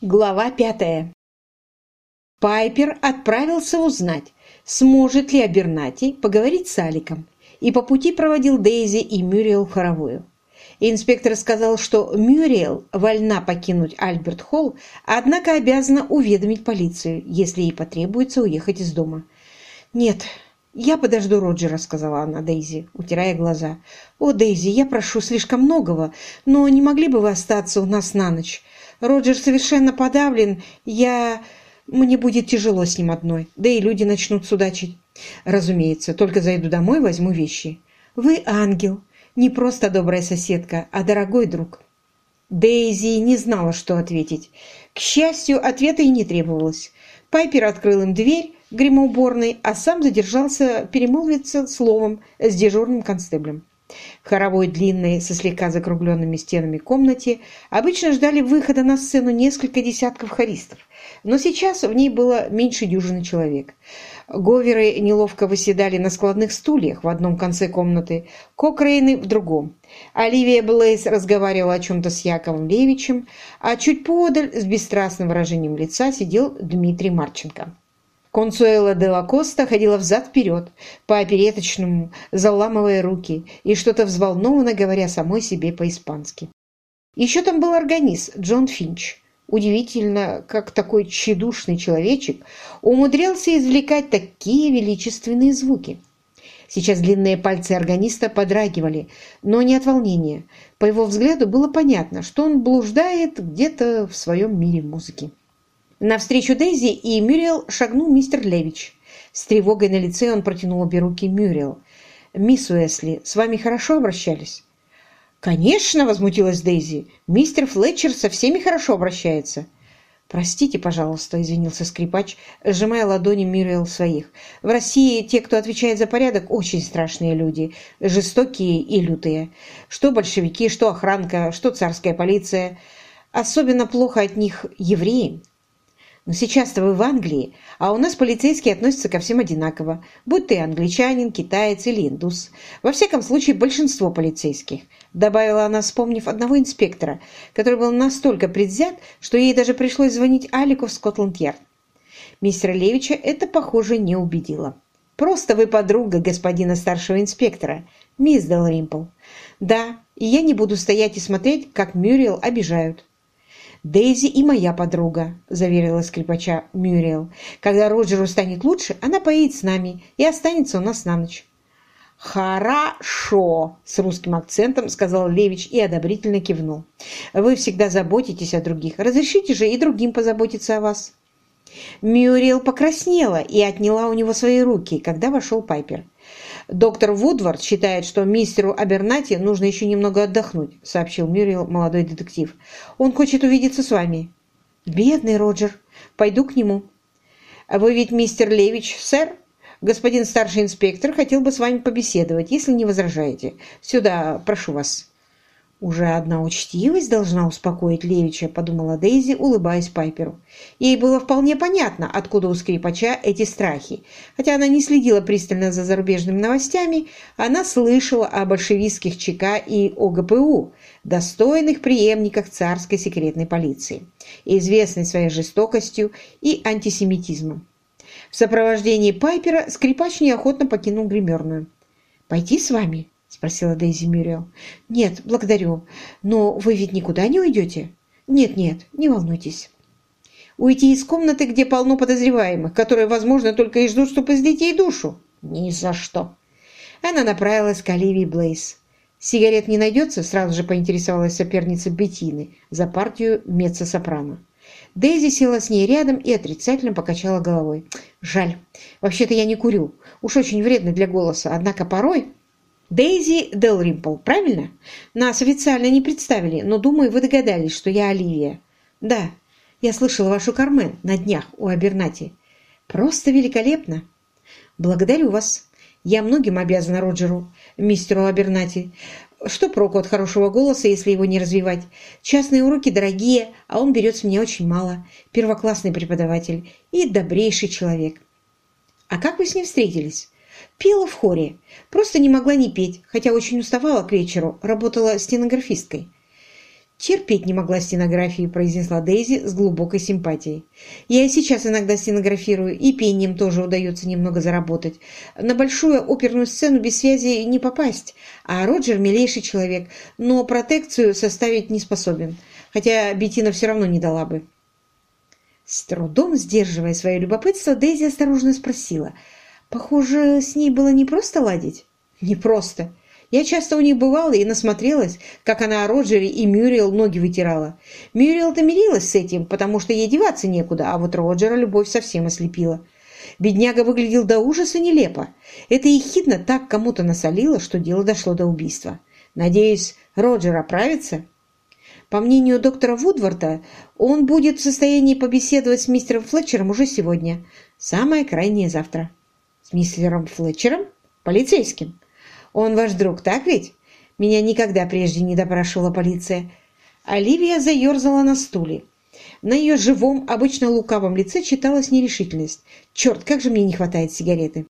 Глава пятая. Пайпер отправился узнать, сможет ли Абернати поговорить с Аликом, и по пути проводил Дейзи и Мюриел в хоровую. Инспектор сказал, что Мюриел вольна покинуть Альберт-Холл, однако обязана уведомить полицию, если ей потребуется уехать из дома. «Нет, я подожду Роджера», — сказала она Дейзи, утирая глаза. «О, Дейзи, я прошу слишком многого, но не могли бы вы остаться у нас на ночь?» Роджер совершенно подавлен. Я... Мне будет тяжело с ним одной. Да и люди начнут судачить. Разумеется, только зайду домой, возьму вещи. Вы ангел. Не просто добрая соседка, а дорогой друг. Дейзи не знала, что ответить. К счастью, ответа и не требовалось. Пайпер открыл им дверь гримоуборной, а сам задержался перемолвиться словом с дежурным констеблем. В хоровой длинной, со слегка закругленными стенами комнате обычно ждали выхода на сцену несколько десятков хористов, но сейчас в ней было меньше дюжины человек. Говеры неловко выседали на складных стульях в одном конце комнаты, Кокрейны в другом. Оливия Блейс разговаривала о чем-то с Яковом Левичем, а чуть подаль с бесстрастным выражением лица сидел Дмитрий Марченко. Консуэла де ла Коста ходила взад-вперед, по опереточному, заламывая руки и что-то взволнованно говоря самой себе по-испански. Еще там был органист Джон Финч. Удивительно, как такой тщедушный человечек умудрялся извлекать такие величественные звуки. Сейчас длинные пальцы органиста подрагивали, но не от волнения. По его взгляду было понятно, что он блуждает где-то в своем мире музыки. Навстречу Дейзи и Мюрриел шагнул мистер Левич. С тревогой на лице он протянул обе руки Мюрриел. «Мисс Уэсли, с вами хорошо обращались?» «Конечно!» — возмутилась Дейзи. «Мистер Флетчер со всеми хорошо обращается». «Простите, пожалуйста», — извинился скрипач, сжимая ладони Мюрриел своих. «В России те, кто отвечает за порядок, очень страшные люди, жестокие и лютые. Что большевики, что охранка, что царская полиция. Особенно плохо от них евреи. Но сейчас-то вы в Англии, а у нас полицейские относятся ко всем одинаково, будь ты англичанин, китаец или индус. Во всяком случае, большинство полицейских. Добавила она, вспомнив одного инспектора, который был настолько предвзят, что ей даже пришлось звонить Алику в Скотланд-Ярд. Мистера Левича это, похоже, не убедило. «Просто вы подруга господина старшего инспектора, мисс Делримпл. Да, и я не буду стоять и смотреть, как Мюрриел обижают. «Дейзи и моя подруга», – заверила скрипача Мюрриел. «Когда Роджеру станет лучше, она поедет с нами и останется у нас на ночь». «Хорошо!» – с русским акцентом сказал Левич и одобрительно кивнул. «Вы всегда заботитесь о других. Разрешите же и другим позаботиться о вас». Мюрриел покраснела и отняла у него свои руки, когда вошел Пайпер. «Доктор Вудвард считает, что мистеру Абернати нужно еще немного отдохнуть», сообщил Мюрриел молодой детектив. «Он хочет увидеться с вами». «Бедный Роджер. Пойду к нему». «А «Вы ведь мистер Левич, сэр?» «Господин старший инспектор хотел бы с вами побеседовать, если не возражаете. Сюда, прошу вас». «Уже одна учтивость должна успокоить Левича», — подумала Дейзи, улыбаясь Пайперу. Ей было вполне понятно, откуда у скрипача эти страхи. Хотя она не следила пристально за зарубежными новостями, она слышала о большевистских ЧК и ОГПУ, достойных преемниках царской секретной полиции, известной своей жестокостью и антисемитизмом. В сопровождении Пайпера скрипач неохотно покинул гримерную. «Пойти с вами?» — спросила Дейзи Мюрриел. «Нет, благодарю. Но вы ведь никуда не уйдете?» «Нет-нет, не волнуйтесь». «Уйти из комнаты, где полно подозреваемых, которые, возможно, только и ждут, чтобы излить ей душу?» «Ни за что». Она направилась к Оливии Блейс. «Сигарет не найдется?» — сразу же поинтересовалась соперница Беттины за партию меццо-сопрано. Дейзи села с ней рядом и отрицательно покачала головой. «Жаль. Вообще-то я не курю. Уж очень вредно для голоса. Однако порой...» Дейзи Делримпл, правильно? Нас официально не представили, но, думаю, вы догадались, что я Оливия. Да, я слышала вашу Кармен на днях у Абернати. Просто великолепно. Благодарю вас. Я многим обязана Роджеру, мистеру Абернати. Что проку от хорошего голоса, если его не развивать? Частные уроки дорогие, а он берет с меня очень мало. Первоклассный преподаватель и добрейший человек. А как вы с ним встретились? Пела в хоре. Просто не могла не петь, хотя очень уставала к вечеру, работала стенографисткой. Терпеть не могла стенографии, произнесла Дейзи с глубокой симпатией. Я и сейчас иногда стенографирую, и пением тоже удается немного заработать. На большую оперную сцену без связи не попасть, а Роджер милейший человек, но протекцию составить не способен, хотя Беттина все равно не дала бы. С трудом сдерживая свое любопытство, Дейзи осторожно спросила. «Похоже, с ней было не просто ладить?» «Не просто. Я часто у них бывала и насмотрелась, как она о Роджере и Мюриел ноги вытирала. Мюриел-то мирилась с этим, потому что ей деваться некуда, а вот Роджера любовь совсем ослепила. Бедняга выглядел до ужаса нелепо. Это ехидно так кому-то насолило, что дело дошло до убийства. Надеюсь, Роджер оправится?» По мнению доктора Вудворта, он будет в состоянии побеседовать с мистером Флетчером уже сегодня. Самое крайнее завтра. С мистером Флетчером? Полицейским. Он ваш друг, так ведь? Меня никогда прежде не допрашивала полиция. Оливия заерзала на стуле. На ее живом, обычно лукавом лице читалась нерешительность. «Черт, как же мне не хватает сигареты!»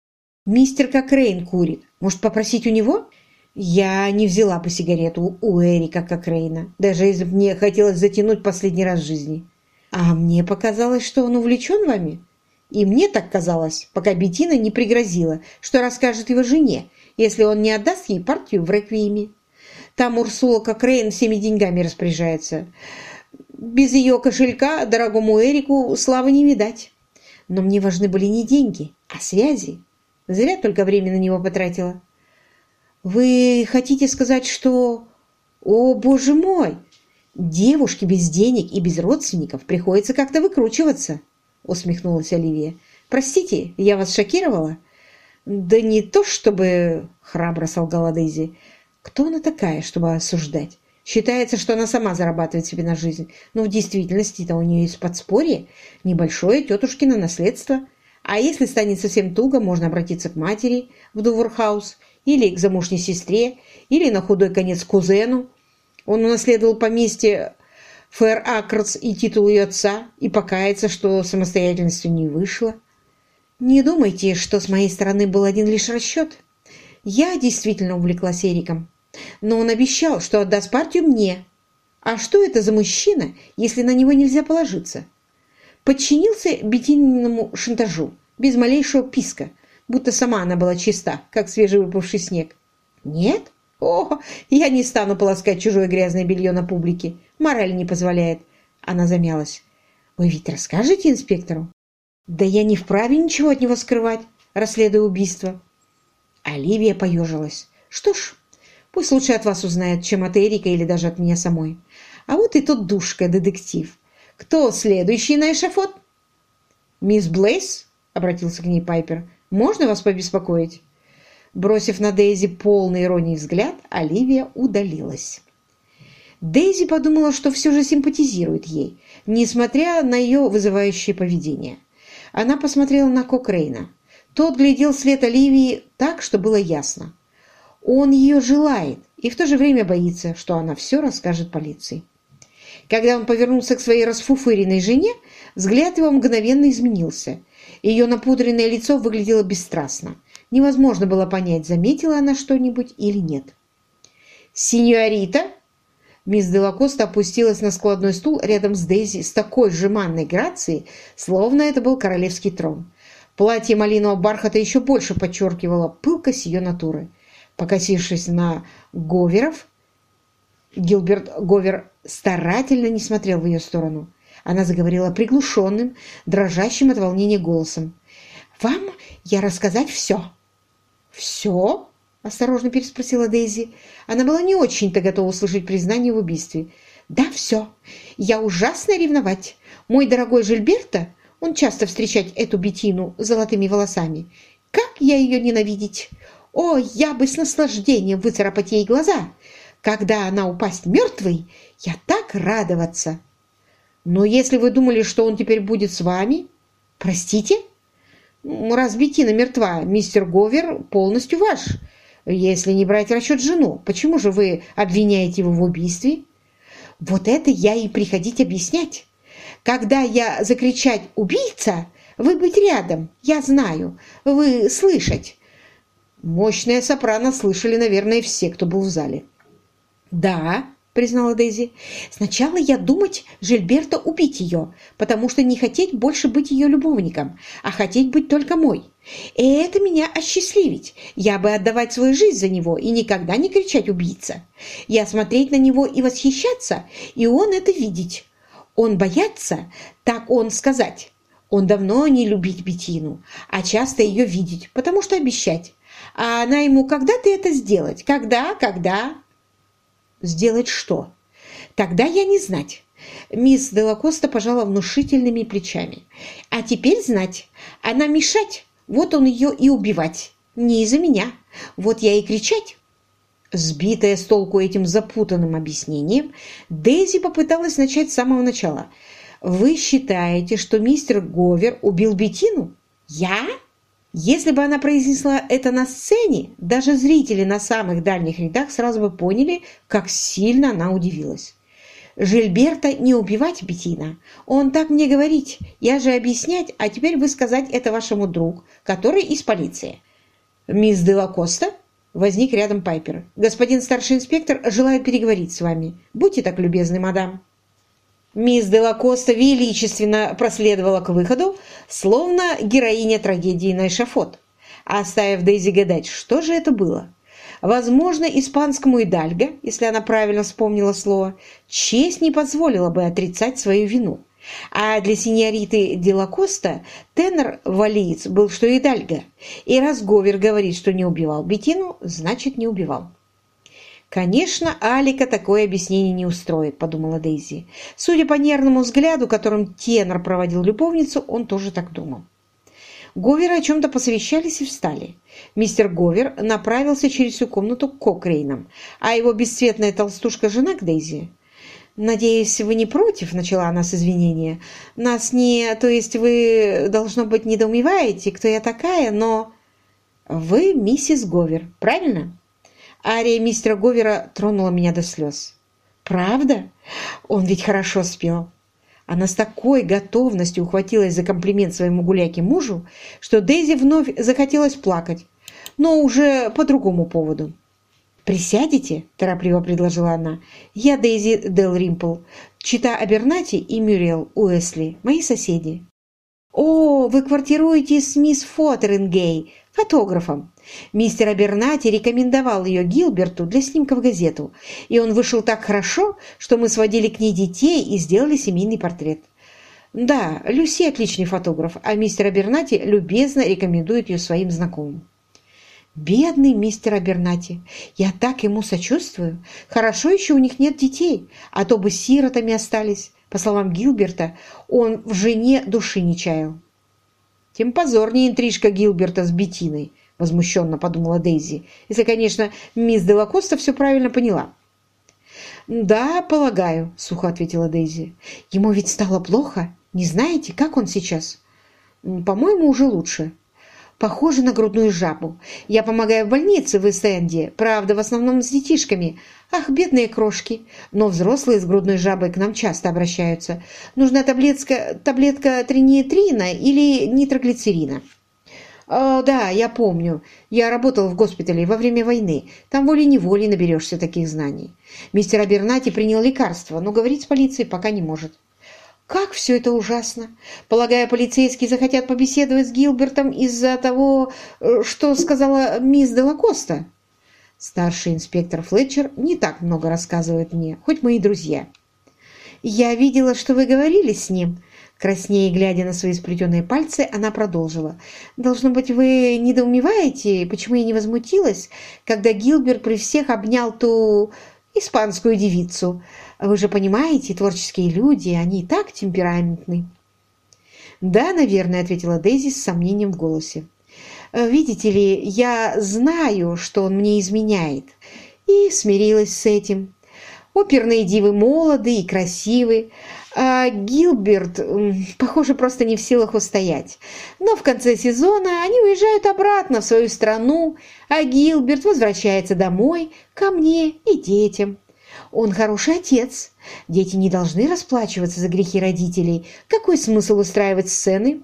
«Мистер Кокрейн курит. Может, попросить у него?» Я не взяла бы сигарету у Эрика Кокрейна, даже если бы мне хотелось затянуть последний раз в жизни. А мне показалось, что он увлечен вами. И мне так казалось, пока Бетина не пригрозила, что расскажет его жене, если он не отдаст ей партию в реквиеме. Там Урсула Кокрейн всеми деньгами распоряжается. Без ее кошелька дорогому Эрику славы не видать. Но мне важны были не деньги, а связи. Зря только время на него потратила. «Вы хотите сказать, что...» «О, боже мой! Девушке без денег и без родственников приходится как-то выкручиваться», — усмехнулась Оливия. «Простите, я вас шокировала?» «Да не то чтобы...» — храбро солгала Дейзи. «Кто она такая, чтобы осуждать? Считается, что она сама зарабатывает себе на жизнь, но в действительности-то у нее есть подспорье, небольшое тетушкино наследство. А если станет совсем туго, можно обратиться к матери в Дуворхаус или к замужней сестре, или на худой конец кузену. Он унаследовал поместье Фэр Акрс и титул ее отца, и покаяться, что самостоятельностью не вышло. Не думайте, что с моей стороны был один лишь расчет. Я действительно увлеклась Эриком, но он обещал, что отдаст партию мне. А что это за мужчина, если на него нельзя положиться? Подчинился бетинному шантажу, без малейшего писка – будто сама она была чиста, как свежевыпавший снег. «Нет? О, я не стану полоскать чужое грязное белье на публике. Мораль не позволяет». Она замялась. «Вы ведь расскажете инспектору?» «Да я не вправе ничего от него скрывать, расследуя убийство». Оливия поежилась. «Что ж, пусть лучше от вас узнает, чем от Эрика или даже от меня самой. А вот и тот душка, детектив. Кто следующий на эшафот?» «Мисс Блейс?» — обратился к ней Пайпер. Можно вас побеспокоить?» Бросив на Дейзи полный иронии взгляд, Оливия удалилась. Дейзи подумала, что все же симпатизирует ей, несмотря на ее вызывающее поведение. Она посмотрела на Кокрейна. Тот глядел след Оливии так, что было ясно. Он ее желает и в то же время боится, что она все расскажет полиции. Когда он повернулся к своей расфуфыренной жене, взгляд его мгновенно изменился – ее напудренное лицо выглядело бесстрастно. Невозможно было понять, заметила она что-нибудь или нет. «Синьорита!» Мисс Делакоста опустилась на складной стул рядом с Дейзи с такой жеманной грацией, словно это был королевский трон. Платье малинового бархата еще больше подчеркивало пылкость ее натуры. Покосившись на Говеров, Гилберт Говер старательно не смотрел в ее сторону. Она заговорила приглушенным, дрожащим от волнения голосом. «Вам я рассказать все». «Все?» – осторожно переспросила Дейзи. Она была не очень-то готова услышать признание в убийстве. «Да, все. Я ужасно ревновать. Мой дорогой Жильберта, он часто встречать эту бетину с золотыми волосами. Как я ее ненавидеть! О, я бы с наслаждением выцарапать ей глаза! Когда она упасть мертвой, я так радоваться!» Но если вы думали, что он теперь будет с вами... Простите? Раз Беттина мертва, мистер Говер полностью ваш. Если не брать в расчет жену, почему же вы обвиняете его в убийстве? Вот это я и приходить объяснять. Когда я закричать «убийца», вы быть рядом, я знаю, вы слышать. Мощное сопрано слышали, наверное, все, кто был в зале. Да, признала Дейзи. «Сначала я думать Жильберта убить ее, потому что не хотеть больше быть ее любовником, а хотеть быть только мой. И это меня осчастливить. Я бы отдавать свою жизнь за него и никогда не кричать «убийца». Я смотреть на него и восхищаться, и он это видеть. Он бояться, так он сказать. Он давно не любить Бетину, а часто ее видеть, потому что обещать. А она ему «когда ты это сделать? Когда? Когда?» «Сделать что?» «Тогда я не знать». Мисс Делакоста пожала внушительными плечами. «А теперь знать. Она мешать. Вот он ее и убивать. Не из-за меня. Вот я и кричать». Сбитая с толку этим запутанным объяснением, Дейзи попыталась начать с самого начала. «Вы считаете, что мистер Говер убил Бетину? Я?» Если бы она произнесла это на сцене, даже зрители на самых дальних рядах сразу бы поняли, как сильно она удивилась. Жильберта не убивать Бетина. Он так мне говорить. Я же объяснять, а теперь вы сказать это вашему другу, который из полиции. Мисс Делакоста? Возник рядом Пайпер. Господин старший инспектор желает переговорить с вами. Будьте так любезны, мадам. Мисс Делакоста величественно проследовала к выходу, словно героиня трагедии на эшафот, оставив Дейзи гадать, что же это было. Возможно, испанскому Идальго, если она правильно вспомнила слово, честь не позволила бы отрицать свою вину. А для синьориты Делакоста тенор валиец был что Идальго, и раз Говер говорит, что не убивал Бетину, значит, не убивал. «Конечно, Алика такое объяснение не устроит», — подумала Дейзи. Судя по нервному взгляду, которым тенор проводил любовницу, он тоже так думал. Говеры о чем-то посовещались и встали. Мистер Говер направился через всю комнату к Кокрейнам, а его бесцветная толстушка-жена к Дейзи. «Надеюсь, вы не против?» — начала она с извинения. «Нас не... То есть вы, должно быть, недоумеваете, кто я такая, но...» «Вы миссис Говер, правильно?» Ария мистера Говера тронула меня до слез. «Правда? Он ведь хорошо спел». Она с такой готовностью ухватилась за комплимент своему гуляке мужу, что Дейзи вновь захотелось плакать, но уже по другому поводу. «Присядете?» – торопливо предложила она. «Я Дейзи Дел Римпл, чита Абернати и Мюрриел Уэсли, мои соседи». «О, вы квартируете с мисс Фотерингей, фотографом. Мистер Абернати рекомендовал ее Гилберту для снимка в газету, и он вышел так хорошо, что мы сводили к ней детей и сделали семейный портрет. Да, Люси отличный фотограф, а мистер Абернати любезно рекомендует ее своим знакомым. Бедный мистер Абернати, я так ему сочувствую. Хорошо еще у них нет детей, а то бы сиротами остались. По словам Гилберта, он в жене души не чаял. Тем позорнее интрижка Гилберта с Бетиной –— возмущенно подумала Дейзи. «Если, конечно, мисс Делакоста все правильно поняла». «Да, полагаю», — сухо ответила Дейзи. «Ему ведь стало плохо. Не знаете, как он сейчас?» «По-моему, уже лучше. Похоже на грудную жабу. Я помогаю в больнице в Эстенде, правда, в основном с детишками. Ах, бедные крошки. Но взрослые с грудной жабой к нам часто обращаются. Нужна таблетка, таблетка тринитрина или нитроглицерина». А, да, я помню. Я работал в госпитале во время войны. Там волей-неволей наберешься таких знаний. Мистер Абернати принял лекарство, но говорить с полицией пока не может. Как все это ужасно! Полагаю, полицейские захотят побеседовать с Гилбертом из-за того, э, что сказала мисс Делакоста. Старший инспектор Флетчер не так много рассказывает мне, хоть мы и друзья. Я видела, что вы говорили с ним. Краснее, глядя на свои сплетенные пальцы, она продолжила. «Должно быть, вы недоумеваете, почему я не возмутилась, когда Гилберт при всех обнял ту испанскую девицу. Вы же понимаете, творческие люди, они и так темпераментны». «Да, наверное», — ответила Дейзи с сомнением в голосе. «Видите ли, я знаю, что он мне изменяет, и смирилась с этим. Оперные дивы молоды и красивы, а Гилберт, похоже, просто не в силах устоять. Но в конце сезона они уезжают обратно в свою страну, а Гилберт возвращается домой, ко мне и детям. Он хороший отец. Дети не должны расплачиваться за грехи родителей. Какой смысл устраивать сцены?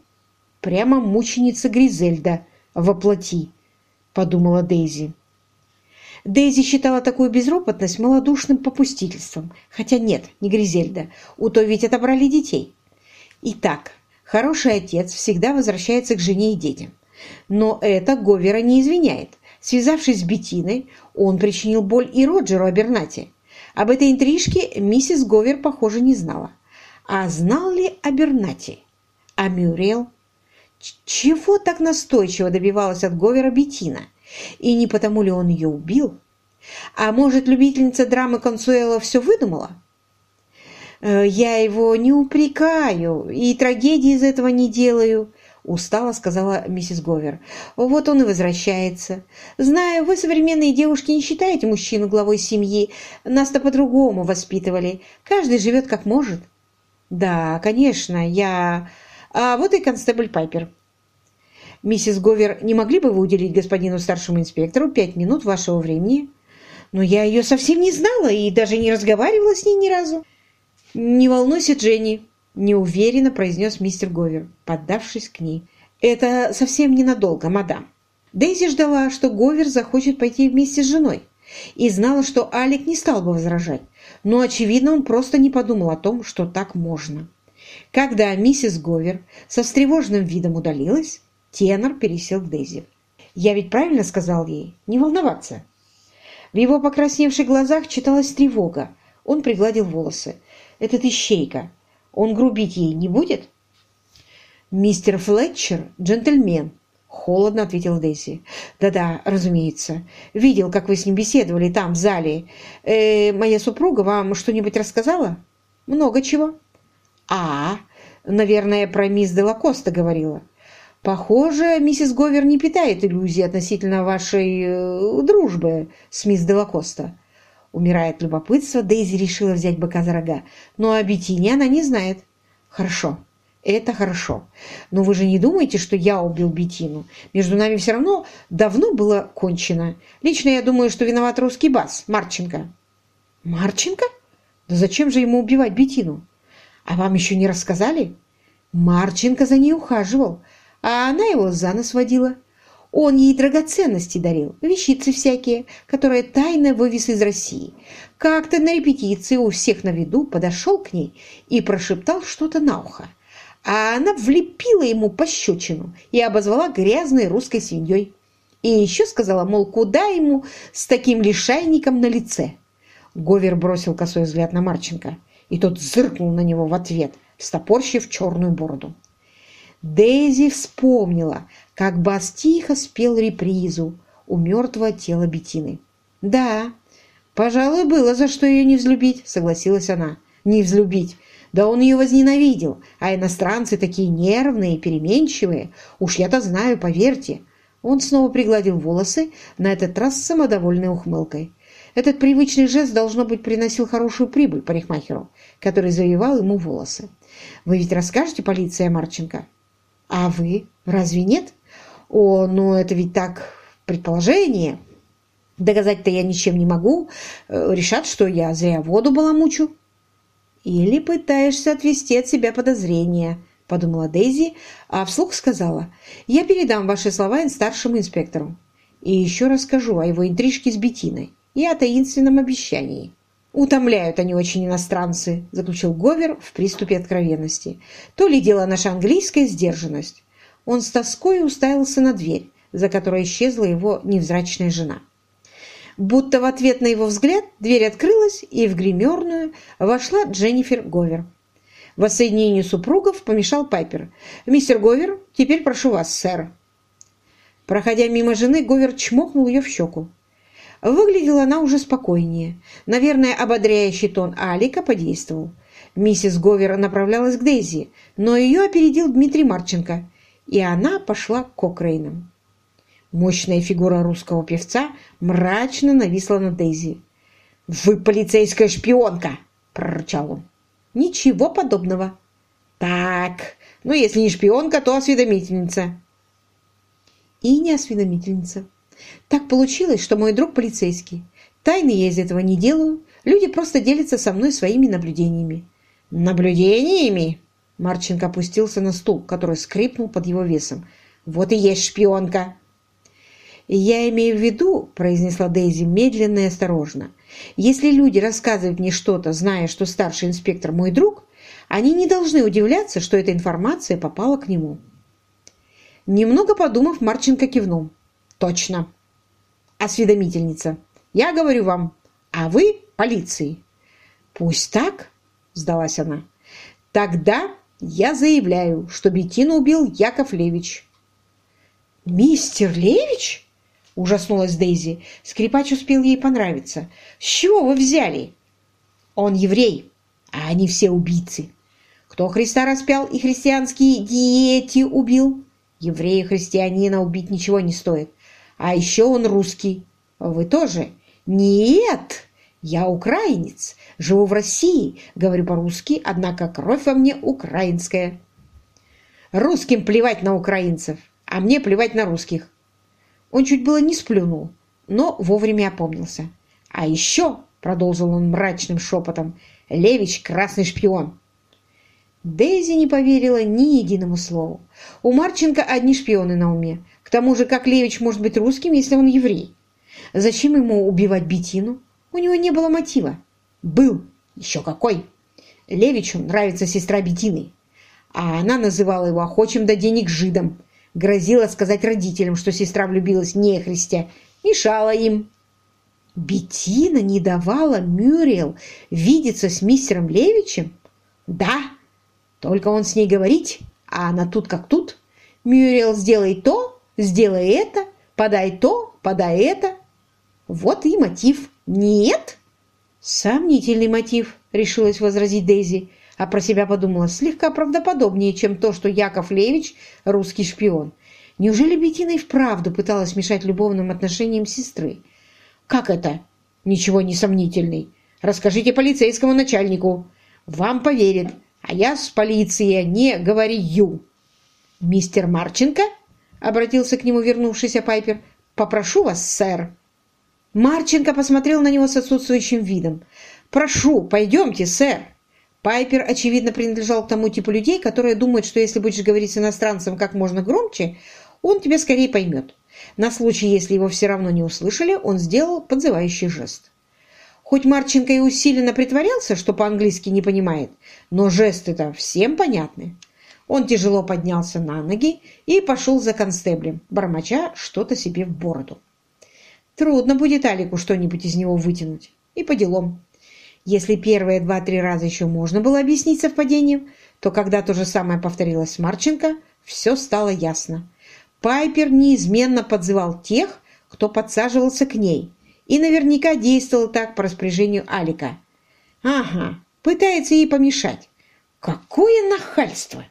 Прямо мученица Гризельда воплоти, подумала Дейзи. Дейзи считала такую безропотность малодушным попустительством. Хотя нет, не Гризельда, у той ведь отобрали детей. Итак, хороший отец всегда возвращается к жене и детям. Но это Говера не извиняет. Связавшись с Бетиной, он причинил боль и Роджеру Абернати. Об этой интрижке миссис Говер, похоже, не знала. А знал ли Абернати? А Мюрриел? Чего так настойчиво добивалась от Говера Бетина? И не потому ли он ее убил? А может, любительница драмы Консуэла все выдумала? «Э, «Я его не упрекаю и трагедии из этого не делаю», — устало сказала миссис Говер. «Вот он и возвращается. Знаю, вы, современные девушки, не считаете мужчину главой семьи. Нас-то по-другому воспитывали. Каждый живет как может». «Да, конечно, я...» «А вот и констебль Пайпер». «Миссис Говер, не могли бы вы уделить господину старшему инспектору пять минут вашего времени?» «Но я ее совсем не знала и даже не разговаривала с ней ни разу». «Не волнуйся, Дженни», – неуверенно произнес мистер Говер, поддавшись к ней. «Это совсем ненадолго, мадам». Дейзи ждала, что Говер захочет пойти вместе с женой, и знала, что Алик не стал бы возражать, но, очевидно, он просто не подумал о том, что так можно. Когда миссис Говер со встревоженным видом удалилась, Тенор пересел к Дейзи. «Я ведь правильно сказал ей? Не волноваться». В его покрасневших глазах читалась тревога. Он пригладил волосы. «Этот ищейка. Он грубить ей не будет?» «Мистер Флетчер – джентльмен», – холодно ответил Дейзи. «Да-да, разумеется. Видел, как вы с ним беседовали там, в зале. Э, моя супруга вам что-нибудь рассказала?» «Много чего». «А, наверное, про мисс Делакоста говорила. Похоже, миссис Говер не питает иллюзий относительно вашей э, дружбы с мисс Делакоста. Умирая от любопытства, Дейзи решила взять быка за рога, но о Беттине она не знает. Хорошо, это хорошо. Но вы же не думаете, что я убил Беттину? Между нами все равно давно было кончено. Лично я думаю, что виноват русский бас, Марченко. Марченко? Да зачем же ему убивать Беттину? А вам еще не рассказали? Марченко за ней ухаживал а она его за нос водила. Он ей драгоценности дарил, вещицы всякие, которые тайно вывез из России. Как-то на репетиции у всех на виду подошел к ней и прошептал что-то на ухо. А она влепила ему пощечину и обозвала грязной русской свиньей. И еще сказала, мол, куда ему с таким лишайником на лице. Говер бросил косой взгляд на Марченко, и тот зыркнул на него в ответ, стопорщив черную бороду. Дейзи вспомнила, как Бас тихо спел репризу у мертвого тела Бетины. «Да, пожалуй, было за что ее не взлюбить», — согласилась она. «Не взлюбить. Да он ее возненавидел, а иностранцы такие нервные, переменчивые. Уж я-то знаю, поверьте». Он снова пригладил волосы, на этот раз с самодовольной ухмылкой. Этот привычный жест, должно быть, приносил хорошую прибыль парикмахеру, который завивал ему волосы. «Вы ведь расскажете полиции Марченко?» А вы? Разве нет? О, ну это ведь так предположение. Доказать-то я ничем не могу. Э, решат, что я зря воду баламучу. Или пытаешься отвести от себя подозрения, подумала Дейзи, а вслух сказала, я передам ваши слова старшему инспектору. И еще расскажу о его интрижке с Бетиной и о таинственном обещании. «Утомляют они очень иностранцы», – заключил Говер в приступе откровенности. «То ли дело наша английская сдержанность». Он с тоской уставился на дверь, за которой исчезла его невзрачная жена. Будто в ответ на его взгляд дверь открылась, и в гримерную вошла Дженнифер Говер. Воссоединению супругов помешал Пайпер. «Мистер Говер, теперь прошу вас, сэр». Проходя мимо жены, Говер чмокнул ее в щеку. Выглядела она уже спокойнее. Наверное, ободряющий тон Алика подействовал. Миссис Говер направлялась к Дейзи, но ее опередил Дмитрий Марченко, и она пошла к Кокрейнам. Мощная фигура русского певца мрачно нависла над Дейзи. «Вы полицейская шпионка!» – прорычал он. «Ничего подобного». «Так, ну если не шпионка, то осведомительница». И не осведомительница. Так получилось, что мой друг полицейский. Тайны я из этого не делаю. Люди просто делятся со мной своими наблюдениями. Наблюдениями? Марченко опустился на стул, который скрипнул под его весом. Вот и есть шпионка. «Я имею в виду», — произнесла Дейзи медленно и осторожно, «если люди рассказывают мне что-то, зная, что старший инспектор мой друг, они не должны удивляться, что эта информация попала к нему». Немного подумав, Марченко кивнул. «Точно. Осведомительница. Я говорю вам, а вы полиции». «Пусть так», — сдалась она. «Тогда я заявляю, что Беттину убил Яков Левич». «Мистер Левич?» – ужаснулась Дейзи. Скрипач успел ей понравиться. «С чего вы взяли?» «Он еврей, а они все убийцы. Кто Христа распял и христианские диети убил? Еврея христианина убить ничего не стоит. А еще он русский. Вы тоже?» «Нет, я украинец, живу в России, говорю по-русски, однако кровь во мне украинская». «Русским плевать на украинцев а мне плевать на русских. Он чуть было не сплюнул, но вовремя опомнился. А еще, продолжил он мрачным шепотом, Левич красный шпион. Дейзи не поверила ни единому слову. У Марченко одни шпионы на уме. К тому же, как Левич может быть русским, если он еврей? Зачем ему убивать Бетину? У него не было мотива. Был. Еще какой. Левичу нравится сестра Бетины. А она называла его охочим до денег жидом грозила сказать родителям, что сестра влюбилась в нехристя, мешала им. Бетина не давала Мюриел видеться с мистером Левичем? Да, только он с ней говорить, а она тут как тут. Мюриел, сделай то, сделай это, подай то, подай это. Вот и мотив. Нет? Сомнительный мотив, решилась возразить Дейзи а про себя подумала, слегка правдоподобнее, чем то, что Яков Левич – русский шпион. Неужели Бетина и вправду пыталась мешать любовным отношениям сестры? Как это? Ничего не сомнительный. Расскажите полицейскому начальнику. Вам поверит, а я с полицией не говорю. Мистер Марченко? Обратился к нему вернувшийся Пайпер. Попрошу вас, сэр. Марченко посмотрел на него с отсутствующим видом. «Прошу, пойдемте, сэр». Пайпер, очевидно, принадлежал к тому типу людей, которые думают, что если будешь говорить с иностранцем как можно громче, он тебя скорее поймет. На случай, если его все равно не услышали, он сделал подзывающий жест. Хоть Марченко и усиленно притворялся, что по-английски не понимает, но жесты-то всем понятны. Он тяжело поднялся на ноги и пошел за констеблем, бормоча что-то себе в бороду. Трудно будет Алику что-нибудь из него вытянуть. И по делам. Если первые два-три раза еще можно было объяснить совпадением, то когда то же самое повторилось с Марченко, все стало ясно. Пайпер неизменно подзывал тех, кто подсаживался к ней, и наверняка действовал так по распоряжению Алика. Ага, пытается ей помешать. Какое нахальство!